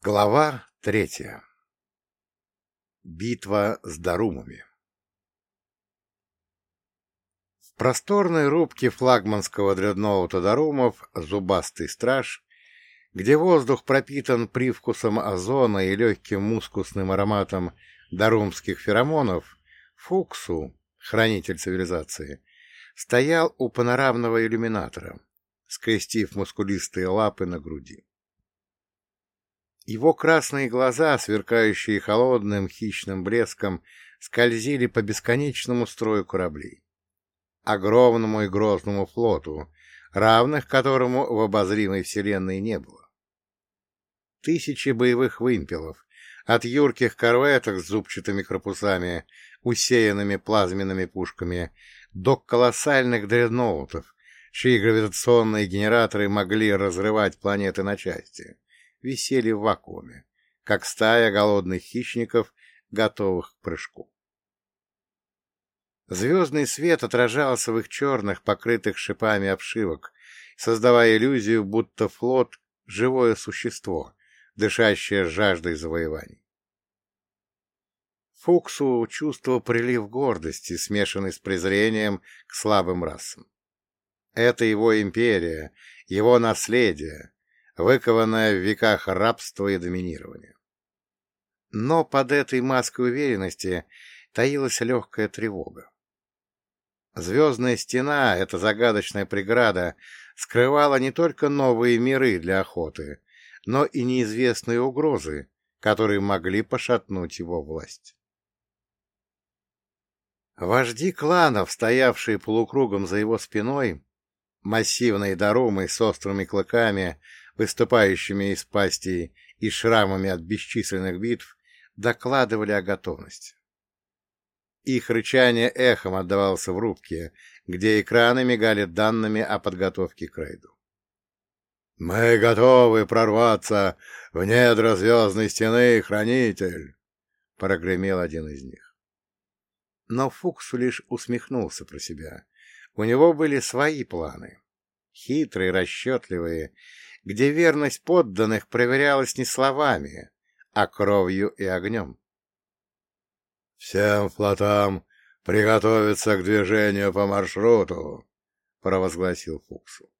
Глава третья. Битва с Дарумами В просторной рубке флагманского дредноута Дарумов «Зубастый страж», где воздух пропитан привкусом озона и легким мускусным ароматом дарумских феромонов, Фуксу, хранитель цивилизации, стоял у панорамного иллюминатора, скрестив мускулистые лапы на груди. Его красные глаза, сверкающие холодным хищным блеском, скользили по бесконечному строю кораблей. Огромному и грозному флоту, равных которому в обозримой вселенной не было. Тысячи боевых вымпелов, от юрких корветок с зубчатыми корпусами, усеянными плазменными пушками, до колоссальных дредноутов, чьи гравитационные генераторы могли разрывать планеты на части висели в вакууме, как стая голодных хищников, готовых к прыжку. Звездный свет отражался в их черных, покрытых шипами обшивок, создавая иллюзию, будто флот — живое существо, дышащее жаждой завоеваний. Фуксу чувствовал прилив гордости, смешанный с презрением к слабым расам. Это его империя, его наследие, выкованная в веках рабства и доминирования. Но под этой маской уверенности таилась легкая тревога. Звездная стена, эта загадочная преграда, скрывала не только новые миры для охоты, но и неизвестные угрозы, которые могли пошатнуть его власть. Вожди кланов, стоявшие полукругом за его спиной, массивные дарумы с острыми клыками, выступающими из пасти и шрамами от бесчисленных битв, докладывали о готовности. Их рычание эхом отдавался в рубке, где экраны мигали данными о подготовке к рейду. «Мы готовы прорваться в недра звездной стены, хранитель!» — прогремел один из них. Но Фуксу лишь усмехнулся про себя. У него были свои планы. Хитрые, расчетливые где верность подданных проверялась не словами, а кровью и огнем. «Всем флотам приготовиться к движению по маршруту», — провозгласил Фуксу.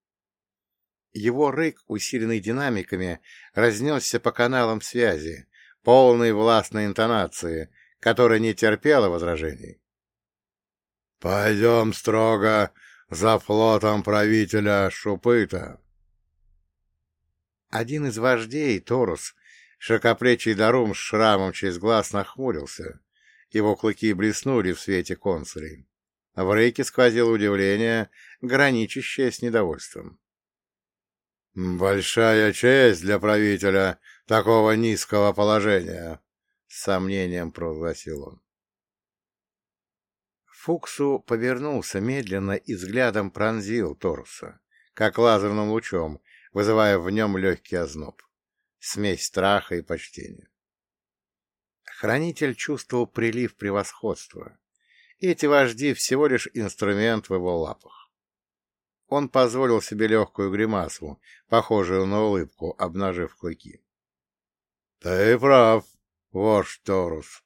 Его рык, усиленный динамиками, разнесся по каналам связи, полной властной интонации, которая не терпела возражений. «Пойдем строго за флотом правителя Шупыта». Один из вождей, Торус, широкоплечий Дарум с шрамом через глаз нахмурился. Его клыки блеснули в свете консулей. В рейке сквозило удивление, граничащее с недовольством. «Большая честь для правителя такого низкого положения», — с сомнением провозгласил он. Фуксу повернулся медленно и взглядом пронзил Торуса, как лазерным лучом, вызывая в нем легкий озноб, смесь страха и почтения. Хранитель чувствовал прилив превосходства. Эти вожди всего лишь инструмент в его лапах. Он позволил себе легкую гримасу, похожую на улыбку, обнажив клыки. — Ты прав, вождь Торус.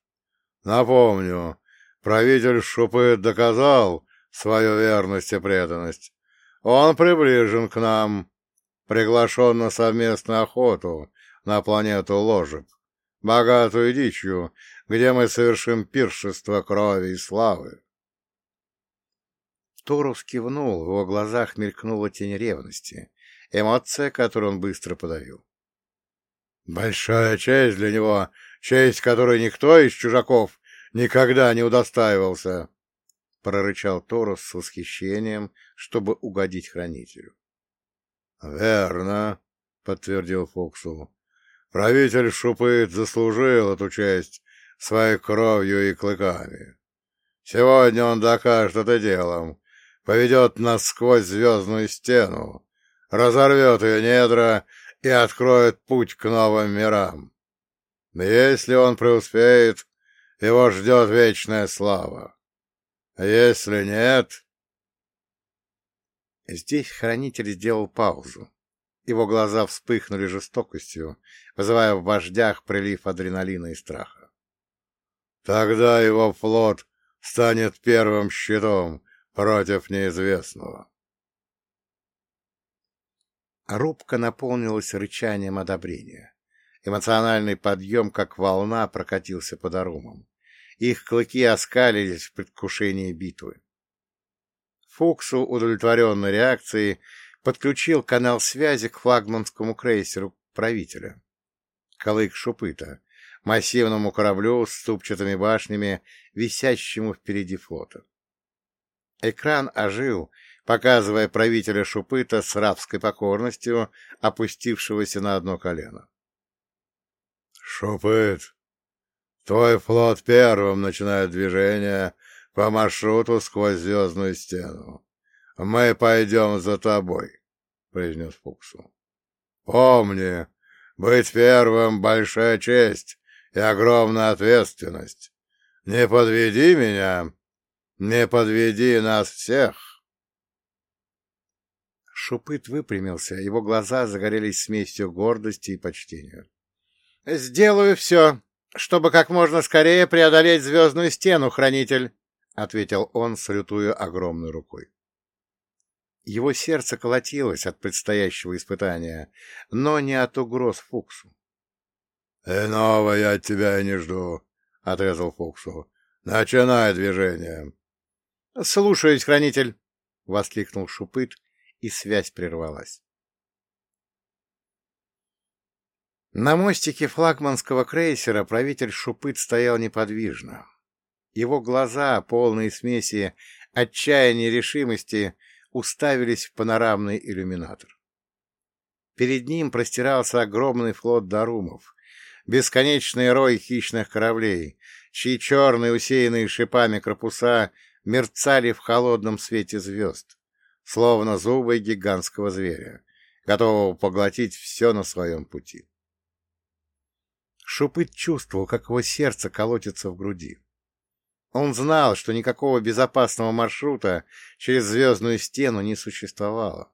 Напомню, правитель Шупы доказал свою верность и преданность. Он приближен к нам, приглашен на совместную охоту на планету Ложеб, богатую дичью, где мы совершим пиршество крови и славы. Торус кивнул, в его глазах мелькнула тень ревности, эмоция, которую он быстро подавил. «Большая честь для него, честь, которой никто из чужаков никогда не удостаивался!» — прорычал Торус с восхищением, чтобы угодить хранителю. «Верно», — подтвердил Фоксу. «Правитель Шупыт заслужил эту честь своей кровью и клыками. Сегодня он докажет это делом, поведет нас сквозь звездную стену, разорвет ее недра и откроет путь к новым мирам. Если он преуспеет, его ждет вечная слава. А если нет, Здесь хранитель сделал паузу. Его глаза вспыхнули жестокостью, вызывая в вождях прилив адреналина и страха. Тогда его флот станет первым щитом против неизвестного. Рубка наполнилась рычанием одобрения. Эмоциональный подъем, как волна, прокатился по дарумам. Их клыки оскалились в предвкушении битвы. Фуксу, удовлетворенной реакцией, подключил канал связи к флагманскому крейсеру правителя. Калык Шупыта, массивному кораблю с ступчатыми башнями, висящему впереди флота. Экран ожил, показывая правителя Шупыта с рабской покорностью, опустившегося на одно колено. «Шупыт, твой флот первым начинает движение по маршруту сквозь звездную стену. Мы пойдем за тобой», — произнес Фуксу. «Помни, быть первым — большая честь и огромная ответственность. Не подведи меня, не подведи нас всех». Шупыт выпрямился, его глаза загорелись смесью гордости и почтения. — Сделаю все, чтобы как можно скорее преодолеть звездную стену, хранитель, — ответил он, салютуя огромной рукой. Его сердце колотилось от предстоящего испытания, но не от угроз Фуксу. — Иного я от тебя не жду, — отрезал Фуксу. — Начинай движение. — Слушаюсь, хранитель, — воскликнул Шупыт и связь прервалась. На мостике флагманского крейсера правитель Шупыт стоял неподвижно. Его глаза, полные смеси отчаяния и решимости, уставились в панорамный иллюминатор. Перед ним простирался огромный флот дарумов, бесконечный рой хищных кораблей, чьи черные, усеянные шипами корпуса мерцали в холодном свете звезд, словно зубы гигантского зверя, готового поглотить все на своем пути. Шупыт чувствовал, как его сердце колотится в груди. Он знал, что никакого безопасного маршрута через звездную стену не существовало.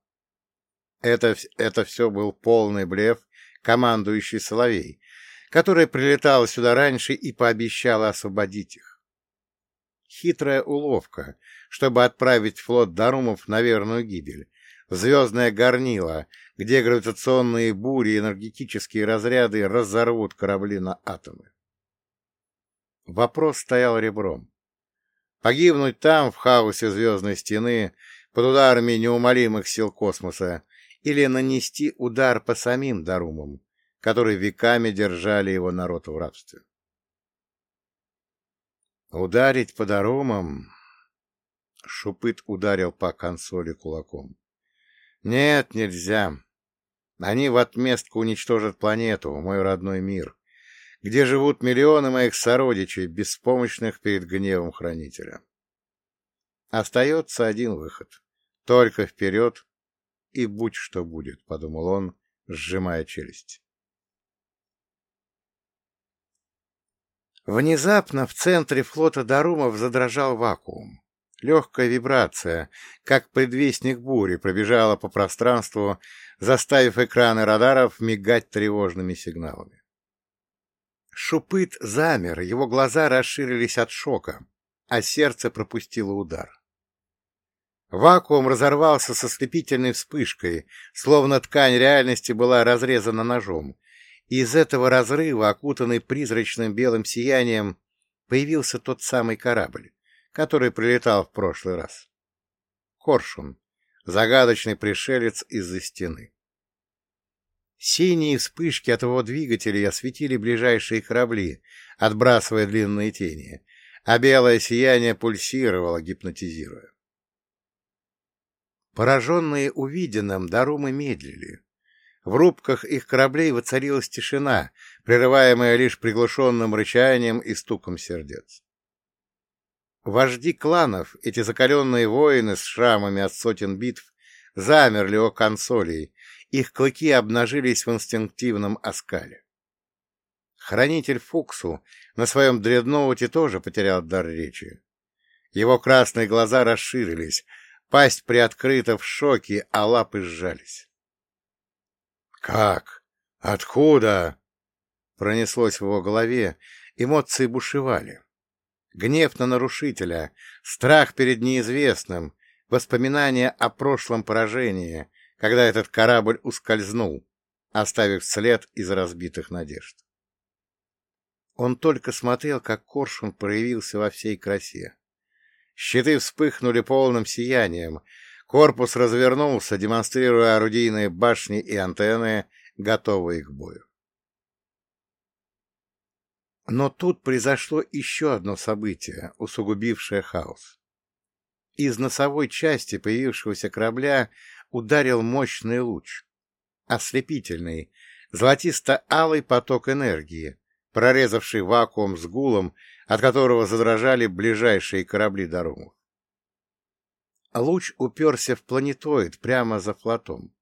Это, это все был полный блеф командующий Соловей, который прилетал сюда раньше и пообещал освободить их. Хитрая уловка, чтобы отправить флот Дарумов на верную гибель, звездное горнило, где гравитационные бури и энергетические разряды разорвут корабли на атомы. Вопрос стоял ребром. Погибнуть там, в хаосе звездной стены, под ударами неумолимых сил космоса, или нанести удар по самим Дарумам, которые веками держали его народ в рабстве. Ударить по Дарумам Шупыт ударил по консоли кулаком. «Нет, нельзя. Они в отместку уничтожат планету, мой родной мир, где живут миллионы моих сородичей, беспомощных перед гневом Хранителя. Остается один выход. Только вперед и будь что будет», — подумал он, сжимая челюсть. Внезапно в центре флота Дарумов задрожал вакуум. Легкая вибрация, как предвестник бури, пробежала по пространству, заставив экраны радаров мигать тревожными сигналами. Шупыт замер, его глаза расширились от шока, а сердце пропустило удар. Вакуум разорвался со слепительной вспышкой, словно ткань реальности была разрезана ножом, из этого разрыва, окутанный призрачным белым сиянием, появился тот самый корабль который прилетал в прошлый раз. Коршун, загадочный пришелец из-за стены. Синие вспышки от его двигателей осветили ближайшие корабли, отбрасывая длинные тени, а белое сияние пульсировало, гипнотизируя. Пораженные увиденным, Дарумы медлили. В рубках их кораблей воцарилась тишина, прерываемая лишь приглушенным рычанием и стуком сердец. Вожди кланов, эти закаленные воины с шрамами от сотен битв, замерли о консолей, их клыки обнажились в инстинктивном оскале. Хранитель Фуксу на своем дредноуте тоже потерял дар речи. Его красные глаза расширились, пасть приоткрыта в шоке, а лапы сжались. «Как? Откуда?» Пронеслось в его голове, эмоции бушевали. Гнев на нарушителя, страх перед неизвестным, воспоминания о прошлом поражении, когда этот корабль ускользнул, оставив след из разбитых надежд. Он только смотрел, как коршун проявился во всей красе. Щиты вспыхнули полным сиянием, корпус развернулся, демонстрируя орудийные башни и антенны, готовые к бою. Но тут произошло еще одно событие, усугубившее хаос. Из носовой части появившегося корабля ударил мощный луч. Ослепительный, золотисто-алый поток энергии, прорезавший вакуум с гулом, от которого задрожали ближайшие корабли Дарумов. Луч уперся в планетоид прямо за флотом.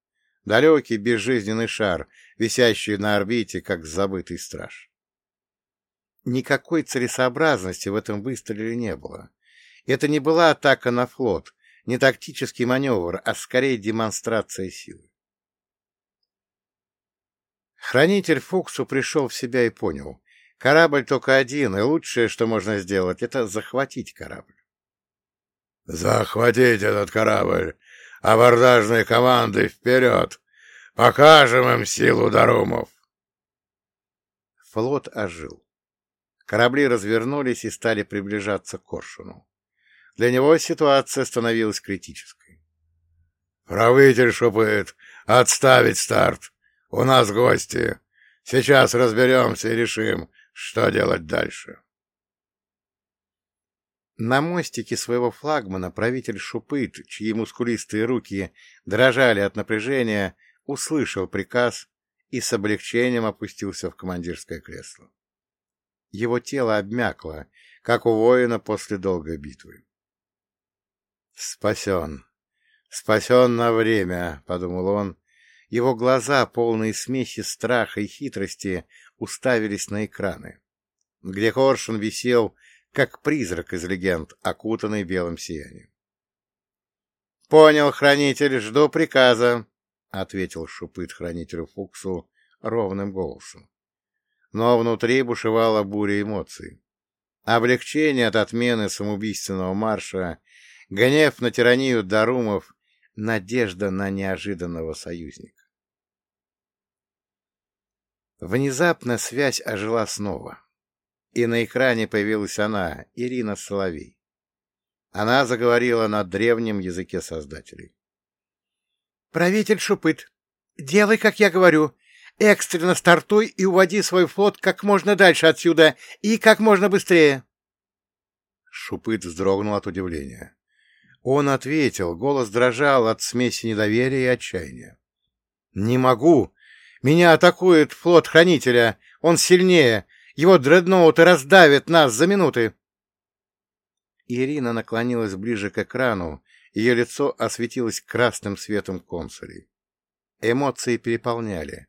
Далекий безжизненный шар, висящий на орбите, как забытый страж. Никакой целесообразности в этом выстреле не было. Это не была атака на флот, не тактический маневр, а скорее демонстрация силы. Хранитель Фуксу пришел в себя и понял. Корабль только один, и лучшее, что можно сделать, это захватить корабль. «Захватить этот корабль! Абордажные команды вперед! Покажем им силу Дарумов!» Флот ожил. Корабли развернулись и стали приближаться к Коршуну. Для него ситуация становилась критической. «Правитель шупает! Отставить старт! У нас гости! Сейчас разберемся и решим, что делать дальше?» На мостике своего флагмана правитель Шупыт, чьи мускулистые руки дрожали от напряжения, услышал приказ и с облегчением опустился в командирское кресло. Его тело обмякло, как у воина после долгой битвы. «Спасен! Спасен на время!» — подумал он. Его глаза, полные смеси страха и хитрости, уставились на экраны, где Коршун висел, как призрак из легенд, окутанный белым сиянием. — Понял, хранитель, жду приказа, — ответил Шупыт хранителю Фуксу ровным голосом. Но внутри бушевала буря эмоций. Облегчение от отмены самоубийственного марша гнев на тиранию Дарумов, надежда на неожиданного союзника. Внезапно связь ожила снова, и на экране появилась она, Ирина Соловей. Она заговорила на древнем языке создателей. «Правитель Шупыт, делай, как я говорю. Экстренно стартуй и уводи свой флот как можно дальше отсюда и как можно быстрее». Шупыт вздрогнул от удивления. Он ответил, голос дрожал от смеси недоверия и отчаяния. «Не могу! Меня атакует флот Хранителя! Он сильнее! Его дредноуты раздавят нас за минуты!» Ирина наклонилась ближе к экрану, ее лицо осветилось красным светом консулей. Эмоции переполняли.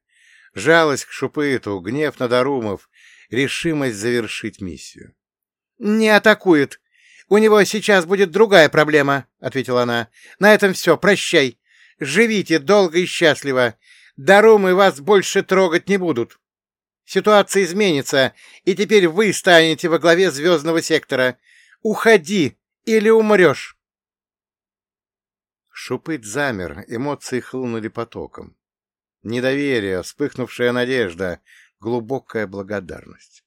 Жалость к Шупыту, гнев на Дарумов, решимость завершить миссию. «Не атакует! У него сейчас будет другая проблема, — ответила она. — На этом все, прощай. Живите долго и счастливо. Дарумы вас больше трогать не будут. Ситуация изменится, и теперь вы станете во главе звездного сектора. Уходи, или умрешь. Шупыт замер, эмоции хлынули потоком. Недоверие, вспыхнувшая надежда, глубокая благодарность.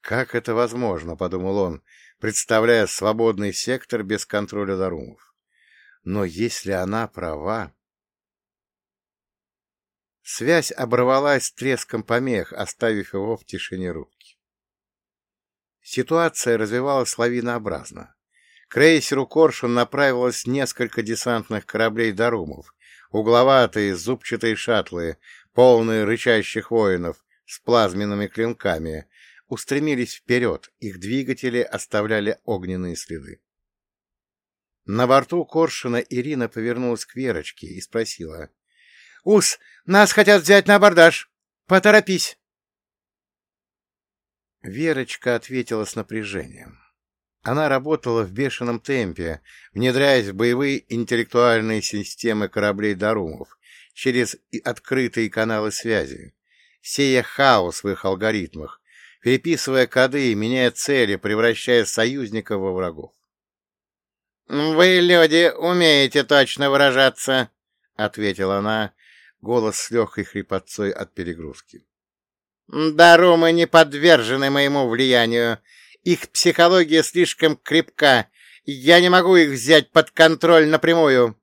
«Как это возможно?» — подумал он, представляя свободный сектор без контроля Дарумов. Но если она права... Связь оборвалась треском помех, оставив его в тишине рубки. Ситуация развивалась лавинообразно. Крейсеру «Коршун» направилось несколько десантных кораблей Дарумов, угловатые зубчатые шаттлы, полные рычащих воинов с плазменными клинками, устремились вперед, их двигатели оставляли огненные следы. На борту Коршуна Ирина повернулась к Верочке и спросила. — Ус, нас хотят взять на абордаж. Поторопись. Верочка ответила с напряжением. Она работала в бешеном темпе, внедряясь в боевые интеллектуальные системы кораблей Дарумов, через открытые каналы связи, сея хаос в их алгоритмах, переписывая коды, меняя цели, превращая союзников во врагов. «Вы, люди, умеете точно выражаться», — ответила она, голос с легкой хрипотцой от перегрузки. «Дарумы не подвержены моему влиянию. Их психология слишком крепка. Я не могу их взять под контроль напрямую».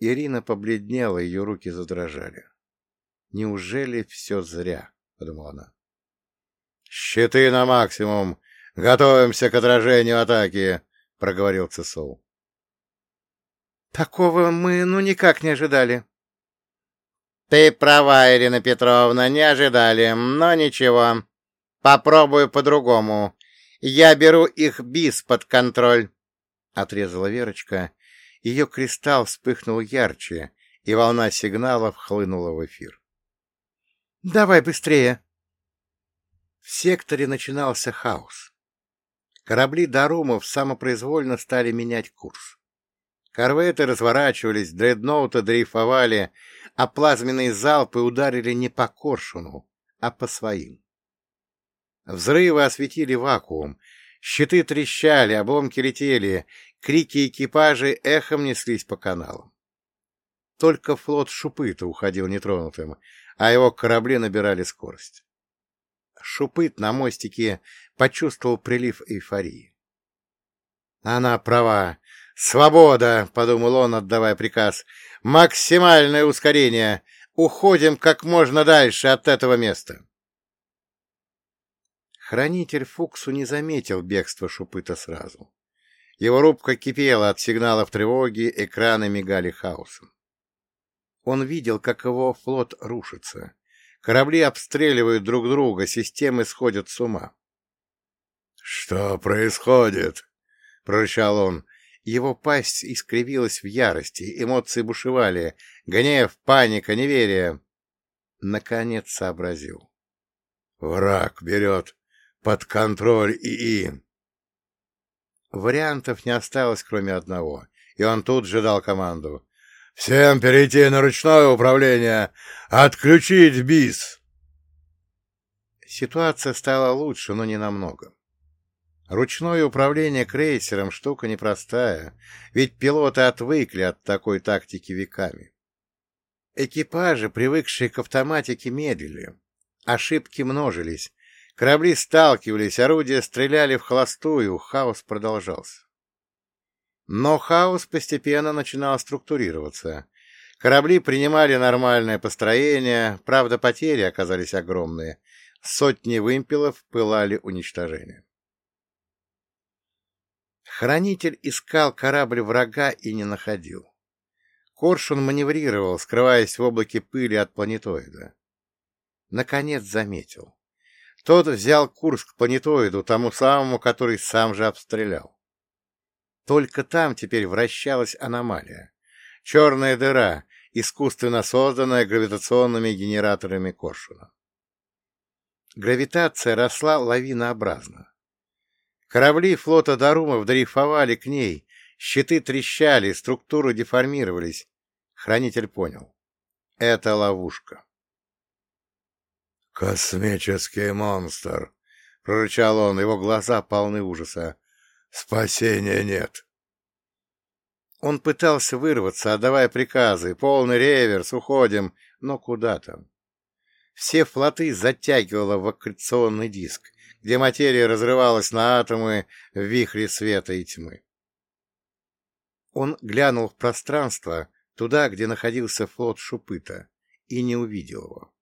Ирина побледнела, ее руки задрожали. «Неужели все зря?» — подумала она. «Щиты на максимум! Готовимся к отражению атаки!» — проговорил Цесол. «Такого мы ну никак не ожидали». «Ты права, Ирина Петровна, не ожидали, но ничего. Попробую по-другому. Я беру их бис под контроль», — отрезала Верочка. Ее кристалл вспыхнул ярче, и волна сигналов хлынула в эфир. «Давай быстрее!» В секторе начинался хаос. Корабли Дарумов самопроизвольно стали менять курс. Корветы разворачивались, дредноуты дрейфовали, а плазменные залпы ударили не по коршуну, а по своим. Взрывы осветили вакуум, щиты трещали, обломки летели, крики экипажей эхом неслись по каналам. Только флот Шупыта уходил нетронутым, а его корабли набирали скорость. Шупыт на мостике почувствовал прилив эйфории. Она права. Свобода, — подумал он, отдавая приказ. Максимальное ускорение. Уходим как можно дальше от этого места. Хранитель Фуксу не заметил бегства Шупыта сразу. Его рубка кипела от сигналов тревоги, экраны мигали хаосом. Он видел, как его флот рушится. Корабли обстреливают друг друга, системы сходят с ума. — Что происходит? — прорычал он. Его пасть искривилась в ярости, эмоции бушевали, гнев, паника, неверие. Наконец сообразил. Враг берет под контроль ИИ. Вариантов не осталось, кроме одного, и он тут же дал команду. Всем перейти на ручное управление! Отключить БИС!» Ситуация стала лучше, но не намного. Ручное управление крейсером — штука непростая, ведь пилоты отвыкли от такой тактики веками. Экипажи, привыкшие к автоматике, медлили. Ошибки множились. Корабли сталкивались, орудия стреляли в холостую, хаос продолжался. Но хаос постепенно начинал структурироваться. Корабли принимали нормальное построение, правда, потери оказались огромные. Сотни вымпелов пылали уничтожение. Хранитель искал корабль врага и не находил. Коршун маневрировал, скрываясь в облаке пыли от планетоида. Наконец заметил. Тот взял курс к планетоиду, тому самому, который сам же обстрелял. Только там теперь вращалась аномалия. Черная дыра, искусственно созданная гравитационными генераторами Коршуна. Гравитация росла лавинообразно. Корабли флота Дарумов дрейфовали к ней, щиты трещали, структуры деформировались. Хранитель понял. Это ловушка. «Космический монстр!» — прорычал он, его глаза полны ужаса. Спасения нет. Он пытался вырваться, отдавая приказы. Полный реверс, уходим. Но куда там? Все флоты затягивало в аккреционный диск, где материя разрывалась на атомы в вихре света и тьмы. Он глянул в пространство, туда, где находился флот Шупыта, и не увидел его.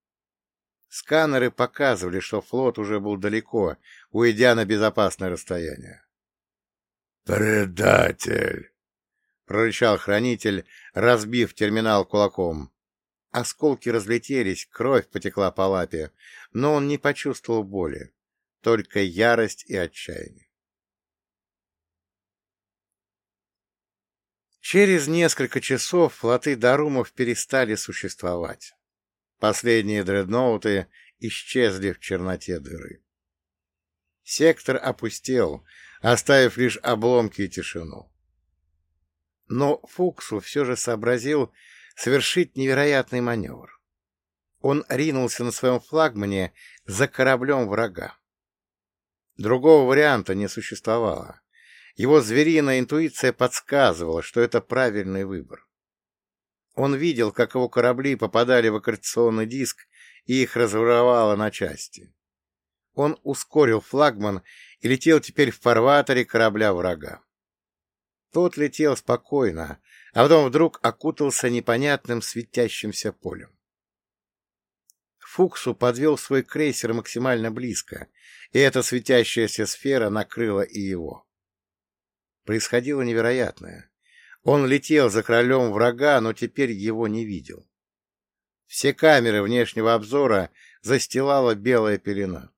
Сканеры показывали, что флот уже был далеко, уйдя на безопасное расстояние. «Предатель!» — прорычал хранитель, разбив терминал кулаком. Осколки разлетелись, кровь потекла по лапе, но он не почувствовал боли, только ярость и отчаяние. Через несколько часов флоты Дарумов перестали существовать. Последние дредноуты исчезли в черноте дыры. Сектор опустел, оставив лишь обломки и тишину. Но Фуксу все же сообразил, совершить невероятный маневр. Он ринулся на своем флагмане за кораблем врага. Другого варианта не существовало. Его звериная интуиция подсказывала, что это правильный выбор. Он видел, как его корабли попадали в аккреционный диск и их разворовало на части. Он ускорил флагман и летел теперь в фарватере корабля врага. Тот летел спокойно, а потом вдруг окутался непонятным светящимся полем. Фуксу подвел свой крейсер максимально близко, и эта светящаяся сфера накрыла и его. Происходило невероятное. Он летел за королем врага, но теперь его не видел. Все камеры внешнего обзора застилала белая пелена.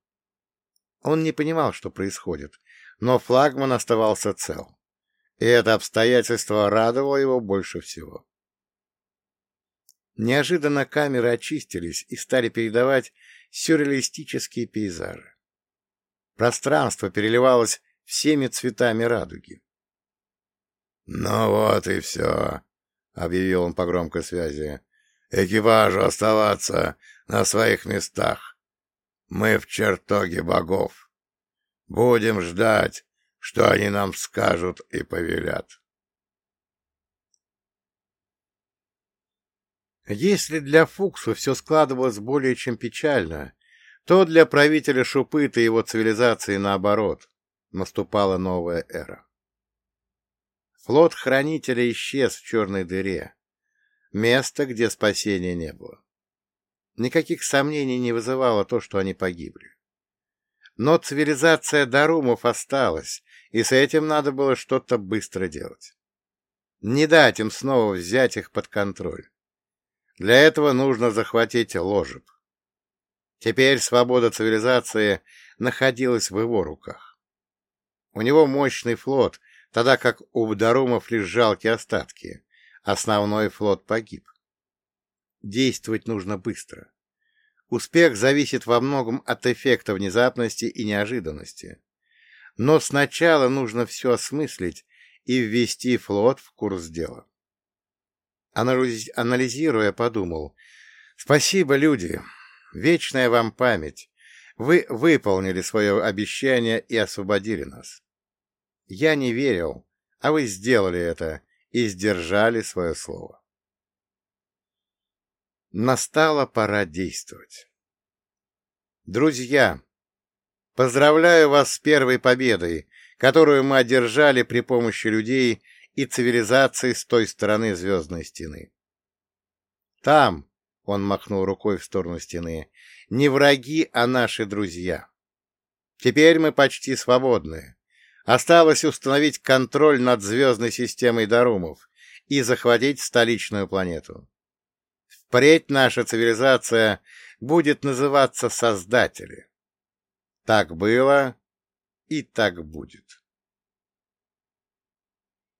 Он не понимал, что происходит, но флагман оставался цел. И это обстоятельство радовало его больше всего. Неожиданно камеры очистились и стали передавать сюрреалистические пейзажи. Пространство переливалось всеми цветами радуги. — Ну вот и все, — объявил он по громкой связи. — Экипажу оставаться на своих местах. Мы в чертоге богов. Будем ждать, что они нам скажут и повелят. Если для Фуксу все складывалось более чем печально, то для правителя Шупыта и его цивилизации наоборот, наступала новая эра. Флот Хранителя исчез в черной дыре. Место, где спасения не было. Никаких сомнений не вызывало то, что они погибли. Но цивилизация Дарумов осталась, и с этим надо было что-то быстро делать. Не дать им снова взять их под контроль. Для этого нужно захватить ложеб. Теперь свобода цивилизации находилась в его руках. У него мощный флот, тогда как у Дарумов лишь жалкие остатки. Основной флот погиб. Действовать нужно быстро. Успех зависит во многом от эффекта внезапности и неожиданности. Но сначала нужно все осмыслить и ввести флот в курс дела. Анализируя, подумал. Спасибо, люди. Вечная вам память. Вы выполнили свое обещание и освободили нас. Я не верил, а вы сделали это и сдержали свое слово. Настала пора действовать. Друзья, поздравляю вас с первой победой, которую мы одержали при помощи людей и цивилизации с той стороны звездной стены. Там, — он махнул рукой в сторону стены, — не враги, а наши друзья. Теперь мы почти свободны. Осталось установить контроль над звездной системой Дарумов и захватить столичную планету. Впредь наша цивилизация будет называться Создатели. Так было и так будет.